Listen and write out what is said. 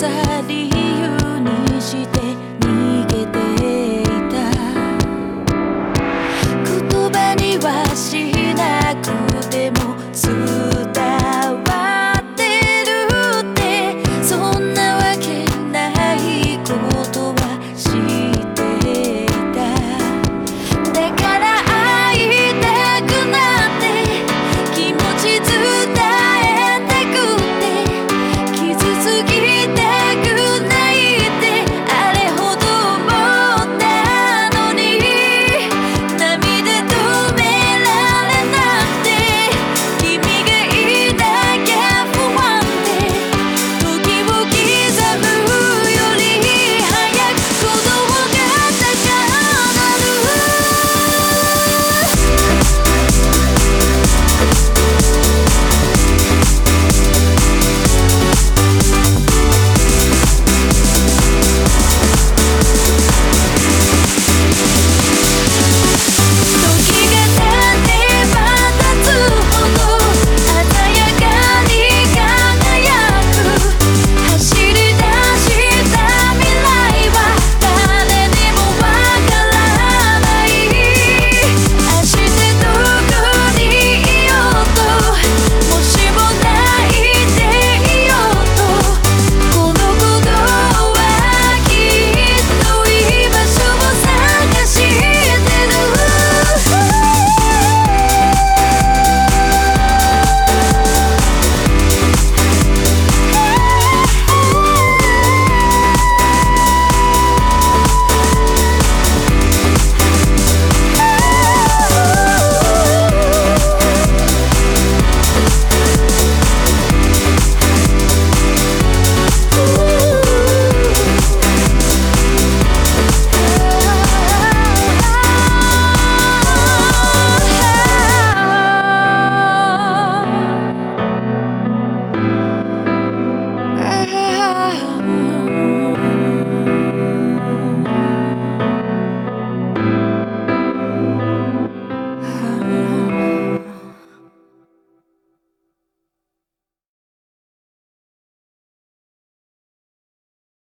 Sadie.